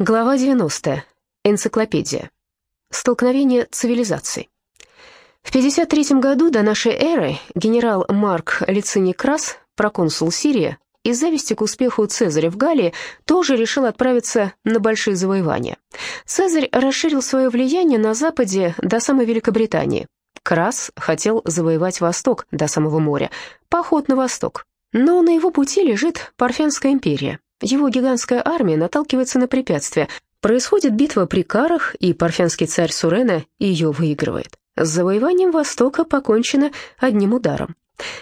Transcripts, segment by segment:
Глава 90. Энциклопедия. Столкновение цивилизаций. В 53 году до нашей эры генерал Марк Лициний Крас, проконсул Сирии, из зависти к успеху Цезаря в Галлии тоже решил отправиться на большие завоевания. Цезарь расширил свое влияние на западе до самой Великобритании. Крас хотел завоевать Восток до самого моря, поход на восток. Но на его пути лежит Парфянская империя, его гигантская армия наталкивается на препятствия. Происходит битва при Карах, и парфянский царь Сурена ее выигрывает. С завоеванием Востока покончено одним ударом.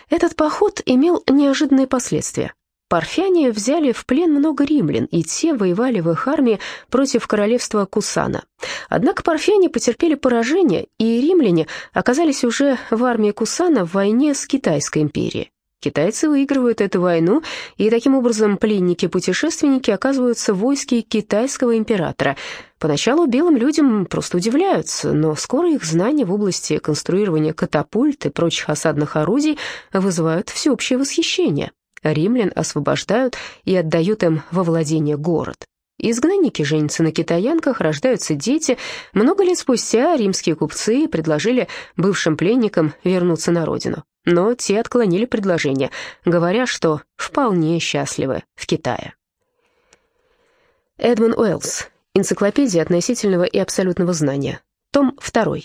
Этот поход имел неожиданные последствия. Парфяне взяли в плен много римлян, и те воевали в их армии против королевства Кусана. Однако парфяне потерпели поражение, и римляне оказались уже в армии Кусана в войне с Китайской империей. Китайцы выигрывают эту войну, и таким образом пленники-путешественники оказываются в войске китайского императора. Поначалу белым людям просто удивляются, но скоро их знания в области конструирования катапульт и прочих осадных орудий вызывают всеобщее восхищение. Римлян освобождают и отдают им во владение город. Изгнанники женятся на китаянках, рождаются дети. Много лет спустя римские купцы предложили бывшим пленникам вернуться на родину но те отклонили предложение, говоря, что вполне счастливы в Китае. Эдмон Уэллс. Энциклопедия относительного и абсолютного знания. Том 2.